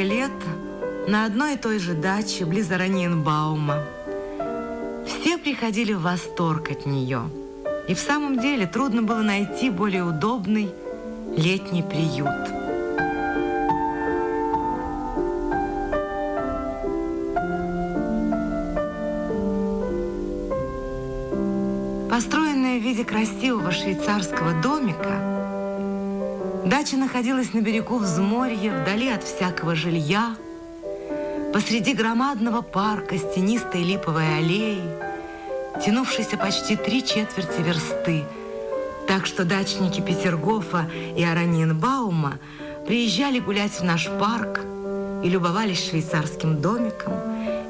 несколько лет на одной и той же даче близ Араньенбаума. Все приходили в восторг от нее. И в самом деле трудно было найти более удобный летний приют. Построенная в виде красивого швейцарского домика, дача находилась на берегу взморья, вдали от всякого жилья, посреди громадного парка с тенистой липовой аллеей, тянувшейся почти три четверти версты, так что дачники Петергофа и Араньенбаума приезжали гулять в наш парк и любовались швейцарским домиком,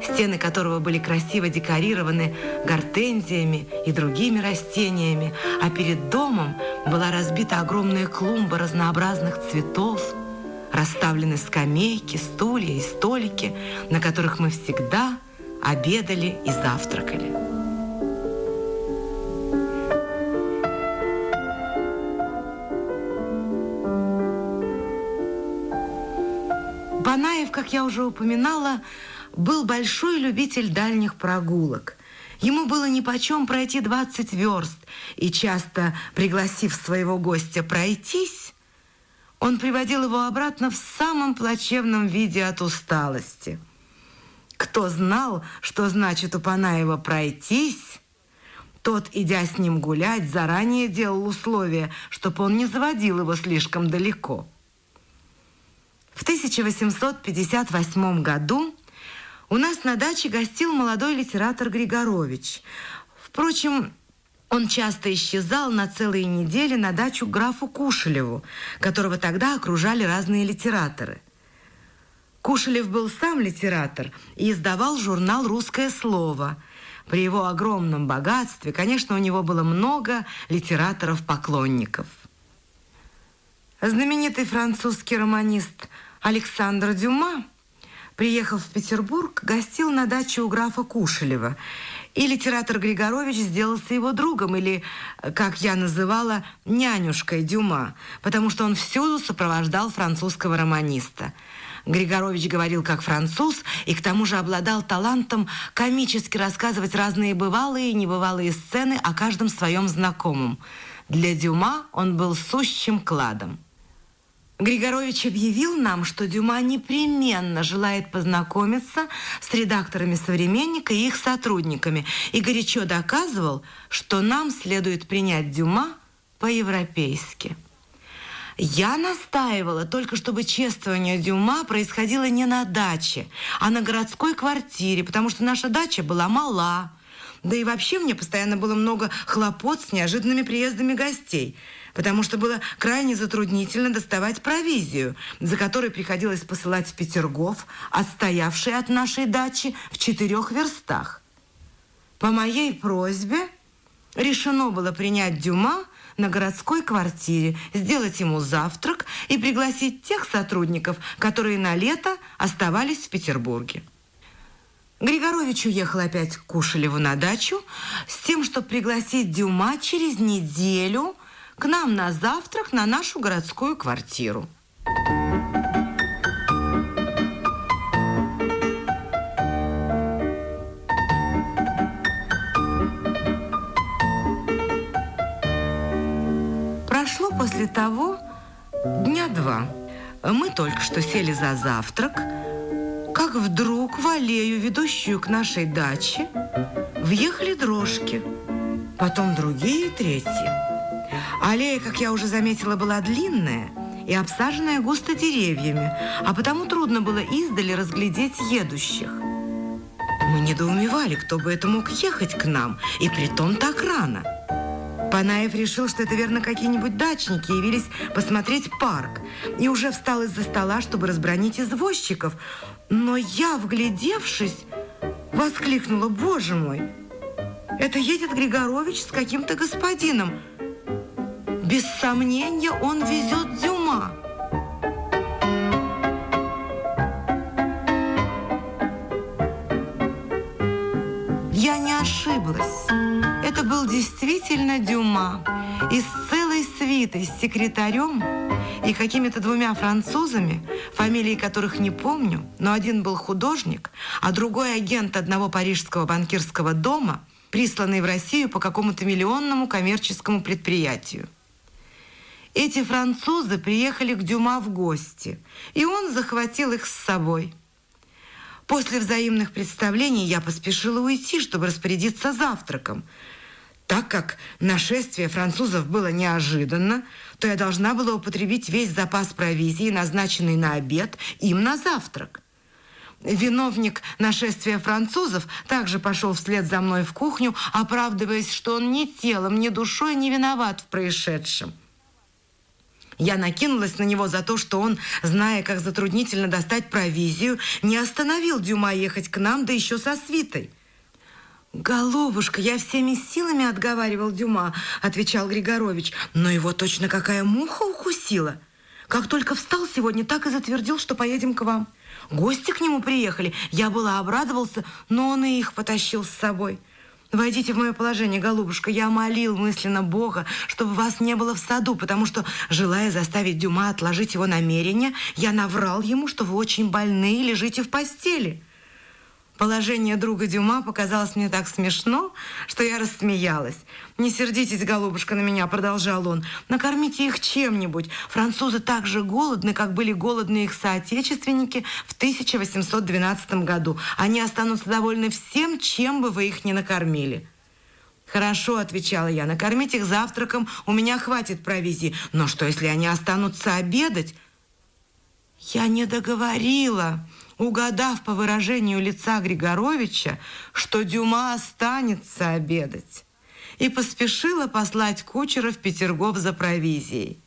стены которого были красиво декорированы гортензиями и другими растениями, а перед домом была разбита огромная клумба разнообразных цветов, расставлены скамейки, стулья и столики, на которых мы всегда обедали и завтракали. Банаев, как я уже упоминала, был большой любитель дальних прогулок. Ему было нипочем пройти 20 верст, и часто, пригласив своего гостя пройтись, он приводил его обратно в самом плачевном виде от усталости. Кто знал, что значит у Панаева пройтись, тот, идя с ним гулять, заранее делал условие, чтобы он не заводил его слишком далеко. В 1858 году у нас на даче гостил молодой литератор Григорович. Впрочем, он часто исчезал на целые недели на дачу графу Кушелеву, которого тогда окружали разные литераторы. Кушелев был сам литератор и издавал журнал «Русское слово». При его огромном богатстве, конечно, у него было много литераторов-поклонников. Знаменитый французский романист Александр Дюма – приехал в Петербург, гостил на даче у графа Кушелева. И литератор Григорович сделался его другом, или, как я называла, нянюшкой Дюма, потому что он всюду сопровождал французского романиста. Григорович говорил как француз и к тому же обладал талантом комически рассказывать разные бывалые и небывалые сцены о каждом своем знакомом. Для Дюма он был сущим кладом. Григорович объявил нам, что Дюма непременно желает познакомиться с редакторами «Современника» и их сотрудниками, и горячо доказывал, что нам следует принять Дюма по-европейски. Я настаивала только, чтобы чествование Дюма происходило не на даче, а на городской квартире, потому что наша дача была мала. Да и вообще мне постоянно было много хлопот с неожиданными приездами гостей – потому что было крайне затруднительно доставать провизию, за которой приходилось посылать в Петергоф, отстоявший от нашей дачи в четырех верстах. По моей просьбе решено было принять Дюма на городской квартире, сделать ему завтрак и пригласить тех сотрудников, которые на лето оставались в Петербурге. Григорович уехал опять к Кушелеву на дачу с тем, чтобы пригласить Дюма через неделю к нам на завтрак на нашу городскую квартиру. Прошло после того дня два. Мы только что сели за завтрак, как вдруг в аллею, ведущую к нашей даче, въехали дрожки, потом другие и третьи. Аллея, как я уже заметила, была длинная и обсаженная густо деревьями, а потому трудно было издали разглядеть едущих. Мы недоумевали, кто бы это мог ехать к нам, и притом так рано. Панаев решил, что это, верно, какие-нибудь дачники явились посмотреть парк, и уже встал из-за стола, чтобы разбронить извозчиков. Но я, вглядевшись, воскликнула, «Боже мой, это едет Григорович с каким-то господином!» Без сомнения, он везет Дюма. Я не ошиблась. Это был действительно Дюма из целой связи свитой, с секретарем и какими-то двумя французами, фамилии которых не помню, но один был художник, а другой агент одного парижского банкирского дома, присланный в Россию по какому-то миллионному коммерческому предприятию. Эти французы приехали к Дюма в гости, и он захватил их с собой. После взаимных представлений я поспешила уйти, чтобы распорядиться завтраком – так как нашествие французов было неожиданно, то я должна была употребить весь запас провизии, назначенный на обед, им на завтрак. Виновник нашествия французов также пошел вслед за мной в кухню, оправдываясь, что он ни телом, ни душой не виноват в происшедшем. Я накинулась на него за то, что он, зная, как затруднительно достать провизию, не остановил Дюма ехать к нам, да еще со свитой. «Голубушка, я всеми силами отговаривал Дюма», — отвечал Григорович. «Но его точно какая муха укусила. Как только встал сегодня, так и затвердил, что поедем к вам. Гости к нему приехали. Я была обрадовался, но он и их потащил с собой». Войдите в мое положение, голубушка. Я молил мысленно Бога, чтобы вас не было в саду, потому что, желая заставить Дюма отложить его намерение, я наврал ему, что вы очень больны и лежите в постели. Положение друга Дюма показалось мне так смешно, что я рассмеялась. «Не сердитесь, голубушка, на меня», — продолжал он. «Накормите их чем-нибудь. Французы так же голодны, как были голодны их соотечественники в 1812 году. Они останутся довольны всем, чем бы вы их ни накормили». «Хорошо», — отвечала я, — «накормить их завтраком, у меня хватит провизии. Но что, если они останутся обедать?» Я не договорила угадав по выражению лица Григоровича, что Дюма останется обедать, и поспешила послать кучера в Петергоф за провизией.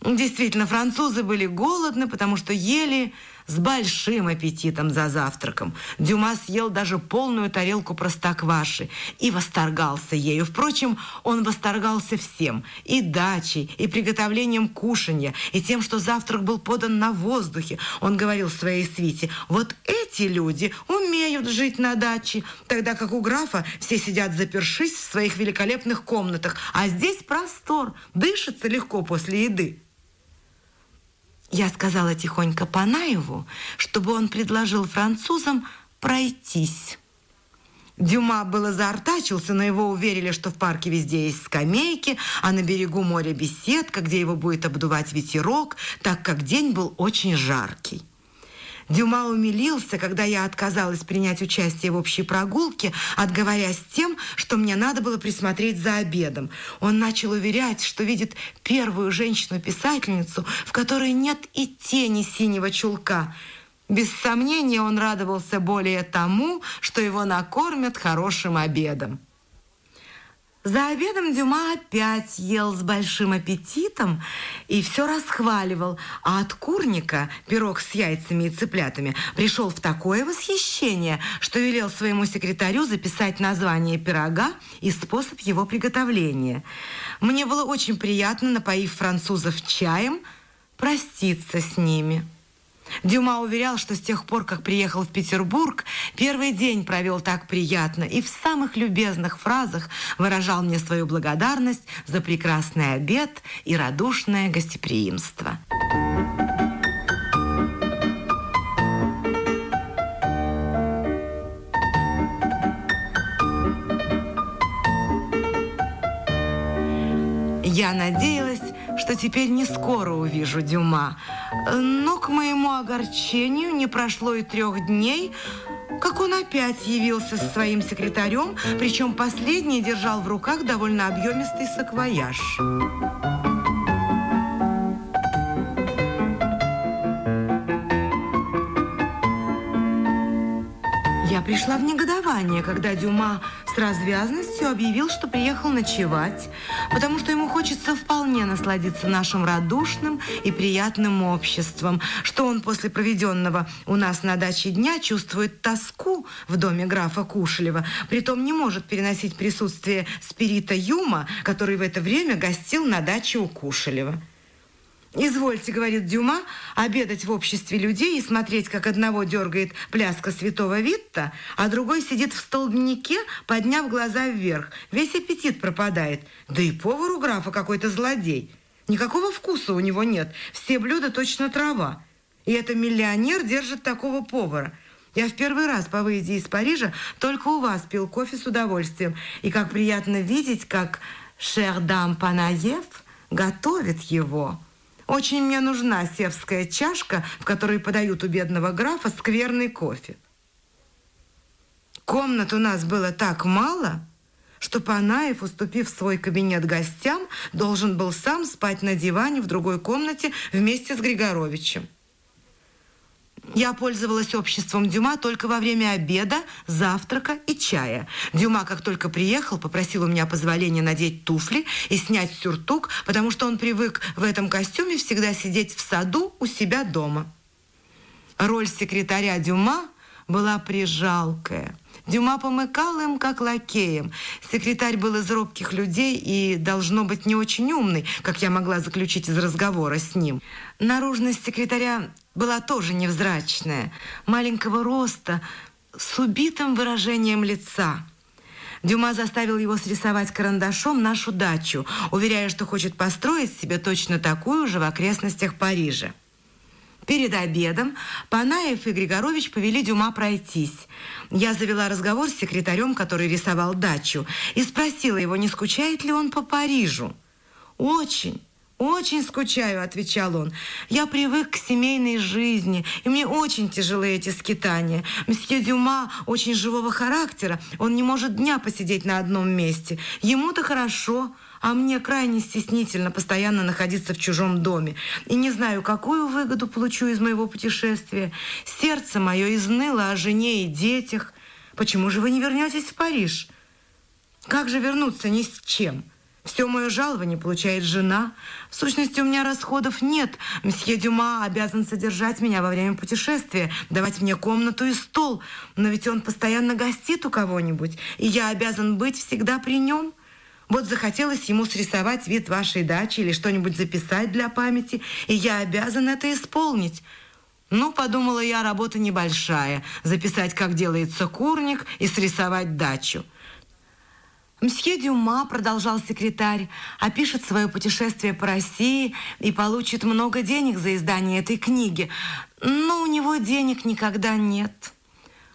Действительно, французы были голодны, потому что ели с большим аппетитом за завтраком. Дюма съел даже полную тарелку простокваши и восторгался ею. Впрочем, он восторгался всем – и дачей, и приготовлением кушанья, и тем, что завтрак был подан на воздухе. Он говорил своей свите, вот эти люди умеют жить на даче, тогда как у графа все сидят запершись в своих великолепных комнатах, а здесь простор, дышится легко после еды. Я сказала тихонько Панаеву, чтобы он предложил французам пройтись. Дюма было заортачился, но его уверили, что в парке везде есть скамейки, а на берегу моря беседка, где его будет обдувать ветерок, так как день был очень жаркий. Дюма умилился, когда я отказалась принять участие в общей прогулке, отговорясь тем, что мне надо было присмотреть за обедом. Он начал уверять, что видит первую женщину-писательницу, в которой нет и тени синего чулка. Без сомнения, он радовался более тому, что его накормят хорошим обедом. За обедом Дюма опять ел с большим аппетитом и все расхваливал, а от курника, пирог с яйцами и цыплятами, пришел в такое восхищение, что велел своему секретарю записать название пирога и способ его приготовления. Мне было очень приятно, напоив французов чаем, проститься с ними. Дюма уверял, что с тех пор, как приехал в Петербург, первый день провел так приятно и в самых любезных фразах выражал мне свою благодарность за прекрасный обед и радушное гостеприимство. Я надеялась, что теперь не скоро увижу Дюма. Но к моему огорчению не прошло и трех дней, как он опять явился со своим секретарем, причем последний держал в руках довольно объемистый саквояж. Я пришла в негодование, когда Дюма с развязностью объявил, что приехал ночевать, потому что ему хочется вполне насладиться нашим радушным и приятным обществом, что он после проведенного у нас на даче дня чувствует тоску в доме графа Кушелева, притом не может переносить присутствие спирита Юма, который в это время гостил на даче у Кушелева. Извольте, говорит Дюма, обедать в обществе людей и смотреть, как одного дергает пляска святого Витта, а другой сидит в столбнике, подняв глаза вверх. Весь аппетит пропадает. Да и повар у графа какой-то злодей. Никакого вкуса у него нет. Все блюда точно трава. И это миллионер держит такого повара. Я в первый раз по выезде из Парижа только у вас пил кофе с удовольствием. И как приятно видеть, как Шердам Панаев готовит его. Очень мне нужна севская чашка, в которой подают у бедного графа скверный кофе. Комнат у нас было так мало, что Панаев, уступив свой кабинет гостям, должен был сам спать на диване в другой комнате вместе с Григоровичем. Я пользовалась обществом Дюма только во время обеда, завтрака и чая. Дюма, как только приехал, попросил у меня позволения надеть туфли и снять сюртук, потому что он привык в этом костюме всегда сидеть в саду у себя дома. Роль секретаря Дюма была прижалкая. Дюма помыкал им, как лакеем. Секретарь был из робких людей и, должно быть, не очень умный, как я могла заключить из разговора с ним. Наружность секретаря была тоже невзрачная, маленького роста, с убитым выражением лица. Дюма заставил его срисовать карандашом нашу дачу, уверяя, что хочет построить себе точно такую же в окрестностях Парижа. Перед обедом Панаев и Григорович повели Дюма пройтись. Я завела разговор с секретарем, который рисовал дачу, и спросила его, не скучает ли он по Парижу. «Очень». «Очень скучаю», — отвечал он. «Я привык к семейной жизни, и мне очень тяжелы эти скитания. Мсье Дюма очень живого характера, он не может дня посидеть на одном месте. Ему-то хорошо, а мне крайне стеснительно постоянно находиться в чужом доме. И не знаю, какую выгоду получу из моего путешествия. Сердце мое изныло о жене и детях. Почему же вы не вернетесь в Париж? Как же вернуться ни с чем?» Все мое жалование получает жена. В сущности, у меня расходов нет. Мсье Дюма обязан содержать меня во время путешествия, давать мне комнату и стол. Но ведь он постоянно гостит у кого-нибудь, и я обязан быть всегда при нем. Вот захотелось ему срисовать вид вашей дачи или что-нибудь записать для памяти, и я обязан это исполнить. Ну, подумала я, работа небольшая. Записать, как делается курник, и срисовать дачу. Мсье Дюма, продолжал секретарь, опишет свое путешествие по России и получит много денег за издание этой книги. Но у него денег никогда нет.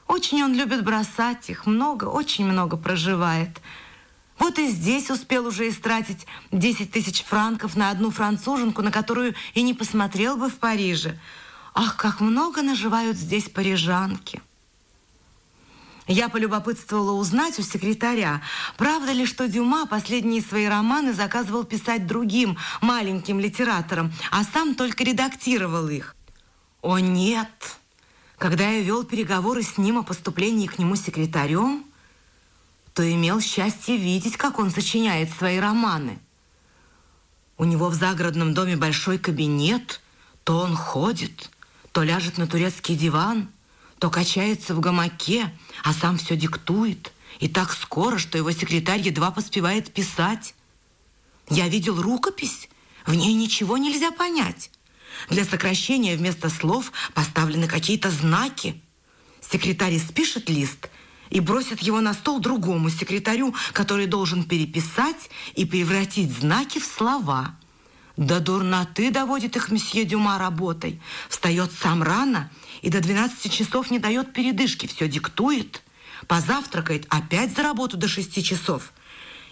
Очень он любит бросать их, много, очень много проживает. Вот и здесь успел уже истратить 10 тысяч франков на одну француженку, на которую и не посмотрел бы в Париже. Ах, как много наживают здесь парижанки. Я полюбопытствовала узнать у секретаря, правда ли, что Дюма последние свои романы заказывал писать другим маленьким литераторам, а сам только редактировал их. О нет! Когда я вел переговоры с ним о поступлении к нему секретарем, то имел счастье видеть, как он сочиняет свои романы. У него в загородном доме большой кабинет, то он ходит, то ляжет на турецкий диван – то качается в гамаке, а сам все диктует. И так скоро, что его секретарь едва поспевает писать. Я видел рукопись, в ней ничего нельзя понять. Для сокращения вместо слов поставлены какие-то знаки. Секретарь спишет лист и бросит его на стол другому секретарю, который должен переписать и превратить знаки в слова. До дурноты доводит их месье Дюма работой. Встает сам рано и до 12 часов не дает передышки, все диктует. Позавтракает опять за работу до 6 часов.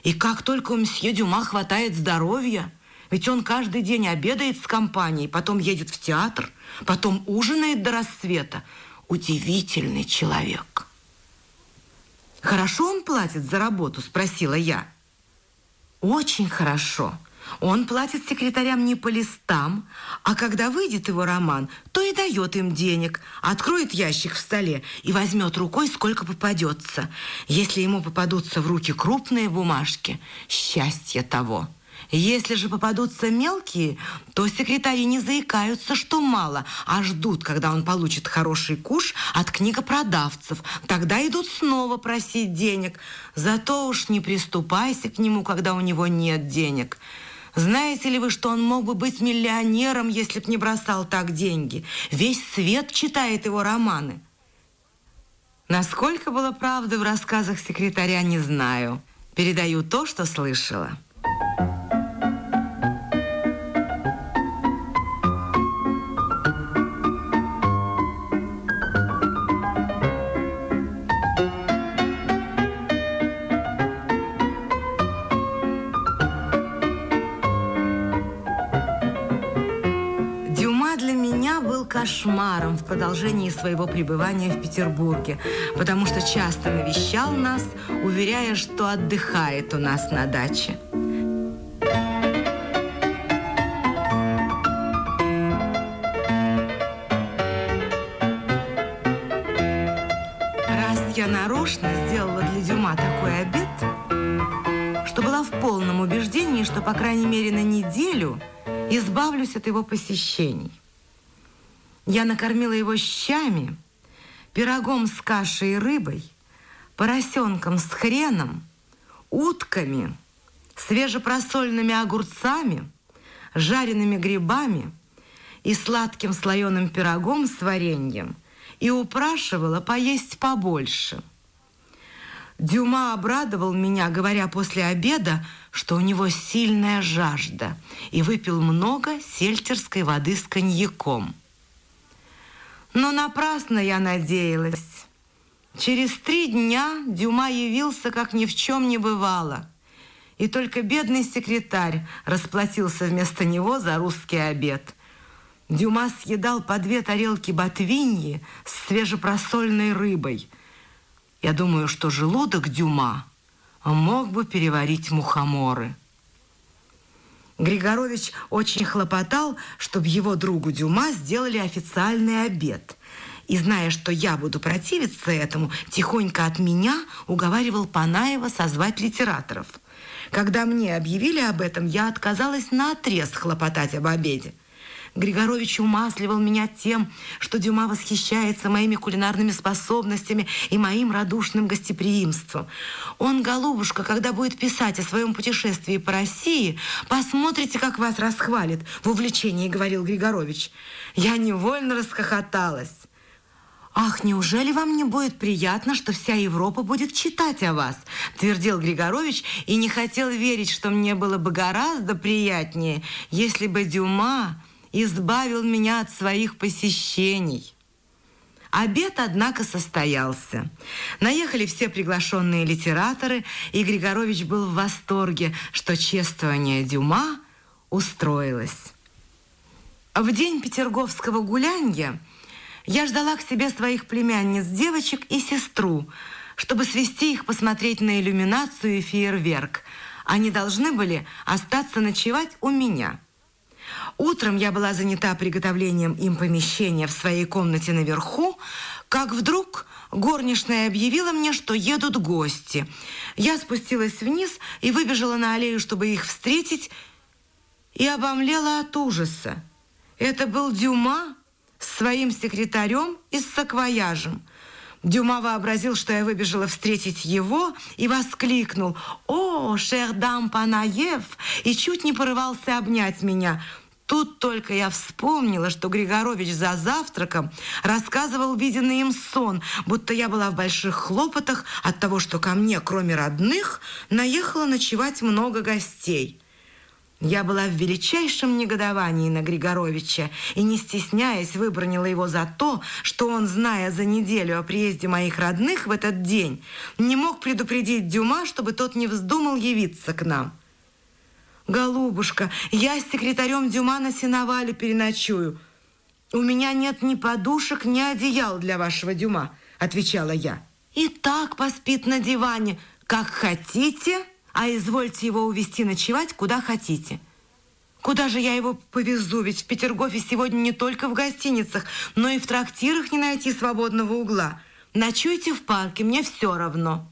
И как только у мсье Дюма хватает здоровья, ведь он каждый день обедает с компанией, потом едет в театр, потом ужинает до рассвета. Удивительный человек. «Хорошо он платит за работу?» – спросила я. «Очень хорошо. Он платит секретарям не по листам, а когда выйдет его роман, то и дает им денег, откроет ящик в столе и возьмет рукой, сколько попадется. Если ему попадутся в руки крупные бумажки, счастье того. Если же попадутся мелкие, то секретари не заикаются, что мало, а ждут, когда он получит хороший куш от книгопродавцев. Тогда идут снова просить денег. Зато уж не приступайся к нему, когда у него нет денег. Знаете ли вы, что он мог бы быть миллионером, если б не бросал так деньги? Весь свет читает его романы. Насколько было правды в рассказах секретаря, не знаю. Передаю то, что слышала. Кошмаром в продолжении своего пребывания в Петербурге, потому что часто навещал нас, уверяя, что отдыхает у нас на даче. Раз я нарочно сделала для Дюма такой обед, что была в полном убеждении, что, по крайней мере, на неделю избавлюсь от его посещений. Я накормила его щами, пирогом с кашей и рыбой, поросенком с хреном, утками, свежепросольными огурцами, жареными грибами и сладким слоеным пирогом с вареньем и упрашивала поесть побольше. Дюма обрадовал меня, говоря после обеда, что у него сильная жажда, и выпил много сельтерской воды с коньяком. Но напрасно я надеялась. Через три дня Дюма явился, как ни в чем не бывало. И только бедный секретарь расплатился вместо него за русский обед. Дюма съедал по две тарелки ботвиньи с свежепросольной рыбой. Я думаю, что желудок Дюма мог бы переварить мухоморы. Григорович очень хлопотал, чтобы его другу Дюма сделали официальный обед. И, зная, что я буду противиться этому, тихонько от меня уговаривал Панаева созвать литераторов. Когда мне объявили об этом, я отказалась на отрез хлопотать об обеде. Григорович умасливал меня тем, что Дюма восхищается моими кулинарными способностями и моим радушным гостеприимством. Он, голубушка, когда будет писать о своем путешествии по России, посмотрите, как вас расхвалит в увлечении, говорил Григорович. Я невольно расхохоталась. «Ах, неужели вам не будет приятно, что вся Европа будет читать о вас?» твердил Григорович и не хотел верить, что мне было бы гораздо приятнее, если бы Дюма избавил меня от своих посещений. Обед, однако, состоялся. Наехали все приглашенные литераторы, и Григорович был в восторге, что чествование Дюма устроилось. В день петерговского гулянья я ждала к себе своих племянниц, девочек и сестру, чтобы свести их посмотреть на иллюминацию и фейерверк. Они должны были остаться ночевать у меня – Утром я была занята приготовлением им помещения в своей комнате наверху, как вдруг горничная объявила мне, что едут гости. Я спустилась вниз и выбежала на аллею, чтобы их встретить, и обомлела от ужаса. Это был Дюма с своим секретарем и с саквояжем. Дюма вообразил, что я выбежала встретить его и воскликнул «О, шердам Панаев!» и чуть не порывался обнять меня – Тут только я вспомнила, что Григорович за завтраком рассказывал виденный им сон, будто я была в больших хлопотах от того, что ко мне, кроме родных, наехало ночевать много гостей. Я была в величайшем негодовании на Григоровича и, не стесняясь, выбронила его за то, что он, зная за неделю о приезде моих родных в этот день, не мог предупредить Дюма, чтобы тот не вздумал явиться к нам. «Голубушка, я с секретарем Дюма на сеновале переночую. У меня нет ни подушек, ни одеял для вашего Дюма», отвечала я. «И так поспит на диване, как хотите, а извольте его увезти ночевать, куда хотите». Куда же я его повезу? Ведь в Петергофе сегодня не только в гостиницах, но и в трактирах не найти свободного угла. Ночуйте в парке, мне все равно».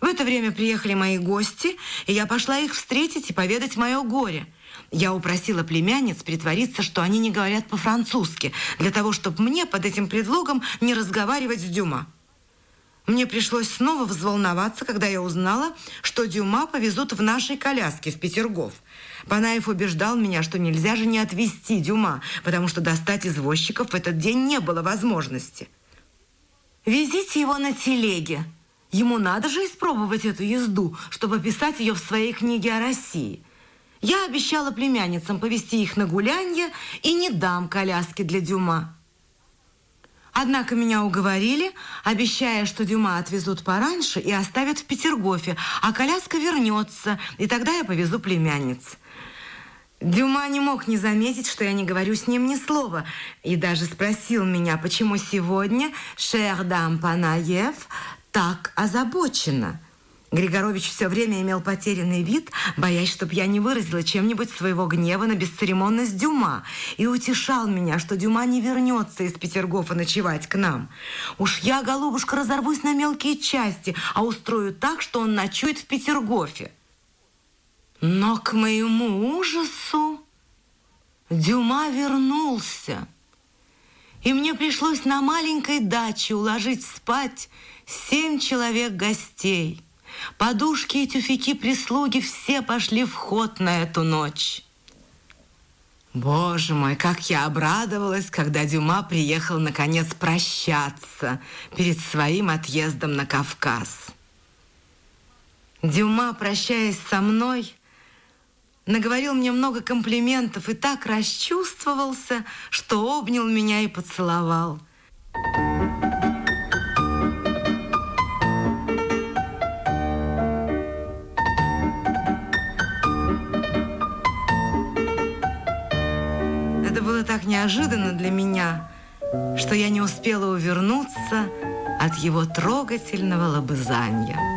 В это время приехали мои гости, и я пошла их встретить и поведать мое горе. Я упросила племянниц притвориться, что они не говорят по-французски, для того, чтобы мне под этим предлогом не разговаривать с Дюма. Мне пришлось снова взволноваться, когда я узнала, что Дюма повезут в нашей коляске в Петергоф. Панаев убеждал меня, что нельзя же не отвезти Дюма, потому что достать извозчиков в этот день не было возможности. «Везите его на телеге. Ему надо же испробовать эту езду, чтобы писать ее в своей книге о России. Я обещала племянницам повезти их на гулянье и не дам коляски для Дюма». Однако меня уговорили, обещая, что Дюма отвезут пораньше и оставят в Петергофе, а коляска вернется, и тогда я повезу племянниц. Дюма не мог не заметить, что я не говорю с ним ни слова, и даже спросил меня, почему сегодня Шердам Панаев так озабочена – Григорович все время имел потерянный вид, боясь, чтоб я не выразила чем-нибудь своего гнева на бесцеремонность Дюма, и утешал меня, что Дюма не вернется из Петергофа ночевать к нам. Уж я, голубушка, разорвусь на мелкие части, а устрою так, что он ночует в Петергофе. Но к моему ужасу Дюма вернулся, и мне пришлось на маленькой даче уложить спать семь человек гостей – Подушки и тюфяки прислуги все пошли в ход на эту ночь. Боже мой, как я обрадовалась, когда Дюма приехал наконец прощаться перед своим отъездом на Кавказ. Дюма, прощаясь со мной, наговорил мне много комплиментов и так расчувствовался, что обнял меня и поцеловал. так неожиданно для меня, что я не успела увернуться от его трогательного лобызания.